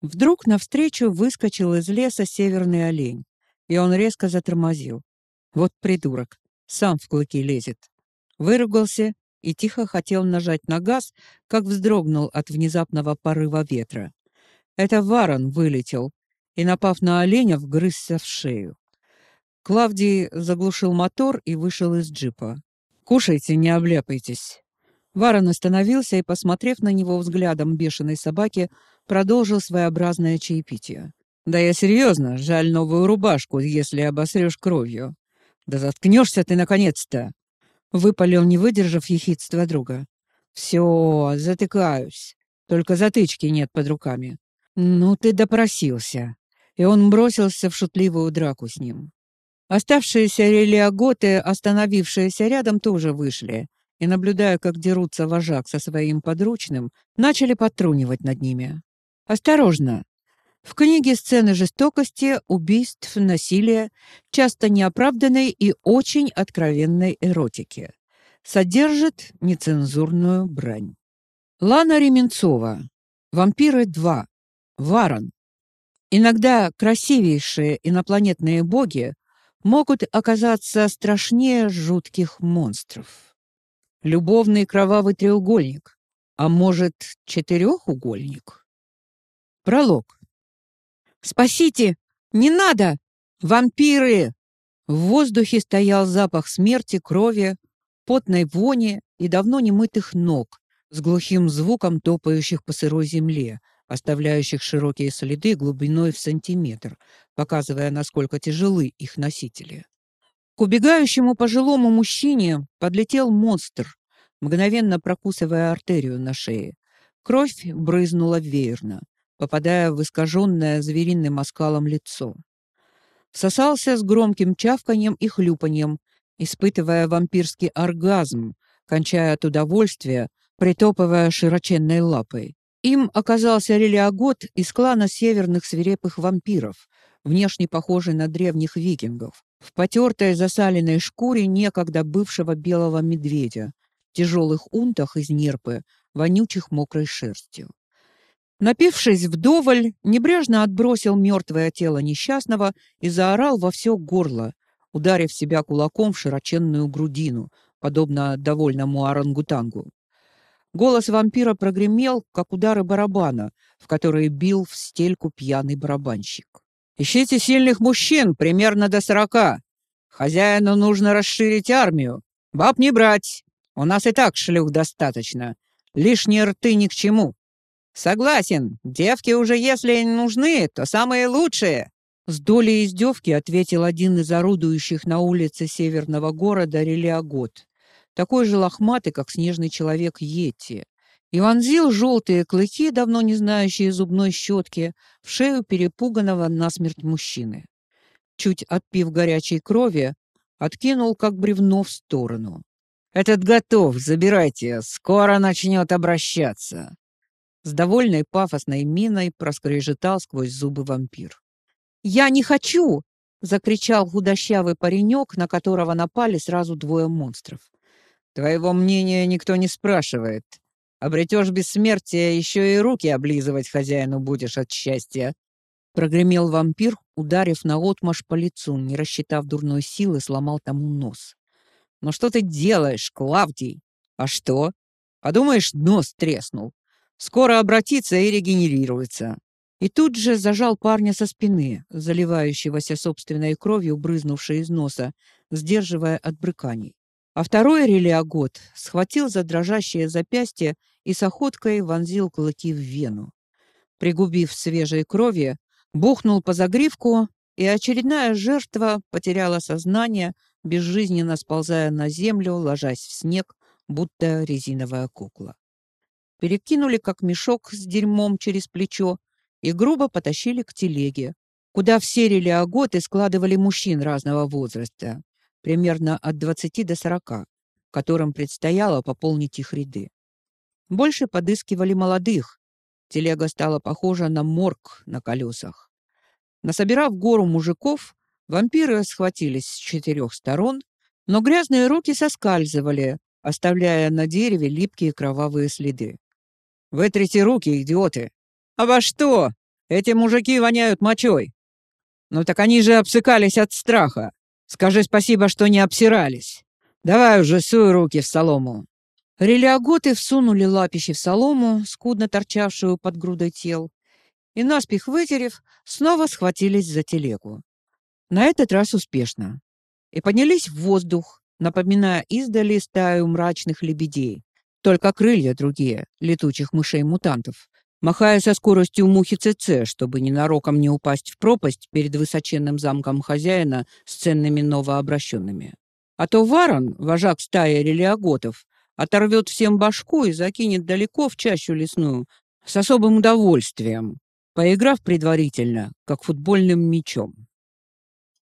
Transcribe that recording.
Вдруг навстречу выскочил из леса северный олень, и он резко затормозил. Вот придурок, сам в клыки лезет. Выругался и тихо хотел нажать на газ, как вздрогнул от внезапного порыва ветра. Это варон вылетел и, напав на оленя, вгрызся в шею. Клавдий заглушил мотор и вышел из джипа. «Кушайте, не обляпайтесь». Варон остановился и, посмотрев на него взглядом бешеной собаки, продолжил своеобразное чаепитие. «Да я серьезно, жаль новую рубашку, если обосрешь кровью. Да заткнешься ты наконец-то!» Выпалил, не выдержав ехидства друга. «Все, затыкаюсь. Только затычки нет под руками». «Ну ты допросился». И он бросился в шутливую драку с ним. Оставшиеся релиаготы, остановившиеся рядом, тоже вышли, и, наблюдая, как дерутся вожак со своим подручным, начали подтрунивать над ними. «Осторожно! В книге сцены жестокости, убийств, насилия, часто неоправданной и очень откровенной эротики. Содержит нецензурную брань». Лана Ременцова. «Вампиры 2». Варон. Иногда красивейшие инопланетные боги могут оказаться страшнее жутких монстров. Любовный кровавый треугольник, а может, четырехугольник? Пролог. «Спасите! Не надо! Вампиры!» В воздухе стоял запах смерти, крови, потной вони и давно немытых ног с глухим звуком топающих по сырой земле, оставляющих широкие следы глубиной в сантиметр, показывая, насколько тяжелы их носители. К убегающему пожилому мужчине подлетел монстр, мгновенно прокусывая артерию на шее. Кровь брызнула веерно, попадая в искаженное звериным оскалом лицо. Всосался с громким чавканьем и хлюпаньем, испытывая вампирский оргазм, кончая от удовольствия, притопывая широченной лапой. Им оказался релиагот из клана северных свирепых вампиров, внешне похожий на древних викингов, в потертой засаленной шкуре некогда бывшего белого медведя, тяжелых унтах из нерпы, вонючих мокрой шерстью. Напившись вдоволь, небрежно отбросил мертвое тело несчастного и заорал во все горло, ударив себя кулаком в широченную грудину, подобно довольному орангутангу. Голос вампира прогремел, как удары барабана, в которые бил в стельку пьяный барабанщик. «Ищите сильных мужчин, примерно до сорока. Хозяину нужно расширить армию. Баб не брать. У нас и так шлюх достаточно. Лишние рты ни к чему». «Согласен. Девки уже если нужны, то самые лучшие». С долей издевки ответил один из орудующих на улице северного города Релиагот такой же лохматый, как снежный человек Йети, и вонзил желтые клыки, давно не знающие зубной щетки, в шею перепуганного насмерть мужчины. Чуть отпив горячей крови, откинул, как бревно, в сторону. «Этот готов, забирайте, скоро начнет обращаться!» С довольной пафосной миной проскрежетал сквозь зубы вампир. «Я не хочу!» — закричал худощавый паренек, на которого напали сразу двое монстров. Твоего мнения никто не спрашивает. Обретешь бессмертие, еще и руки облизывать хозяину будешь от счастья. Прогремел вампир, ударив наотмашь по лицу, не рассчитав дурной силы, сломал тому нос. «Но что ты делаешь, Клавдий?» «А что?» «Подумаешь, нос треснул. Скоро обратится и регенерируется». И тут же зажал парня со спины, заливающегося собственной кровью, брызнувшей из носа, сдерживая от брыканий. А второй релиагот схватил за дрожащее запястье и с охоткой вонзил клыки в вену. Пригубив свежей крови, бухнул по загривку, и очередная жертва потеряла сознание, безжизненно сползая на землю, ложась в снег, будто резиновая кукла. Перекинули, как мешок с дерьмом через плечо, и грубо потащили к телеге, куда все релиаготы складывали мужчин разного возраста примерно от 20 до 40, которым предстояло пополнить их ряды. Больше подыскивали молодых. Телега стала похожа на морг на колесах. Насобирав гору мужиков, вампиры схватились с четырех сторон, но грязные руки соскальзывали, оставляя на дереве липкие кровавые следы. «Вытрите руки, идиоты!» «А во что?» Эти мужики воняют мочой. Ну так они же обсыкались от страха. Скажи спасибо, что не обсирались. Давай уже суй руки в солому. Релиаготы всунули лапищи в солому, скудно торчавшую под грудой тел, и, наспех вытерев, снова схватились за телегу. На этот раз успешно. И поднялись в воздух, напоминая издали стаю мрачных лебедей. Только крылья другие, летучих мышей-мутантов, махая со скоростью мухи ЦЦ, чтобы ненароком не упасть в пропасть перед высоченным замком хозяина с ценными новообращенными. А то Варон, вожак стаи релиаготов, оторвет всем башку и закинет далеко в чащу лесную с особым удовольствием, поиграв предварительно, как футбольным мячом.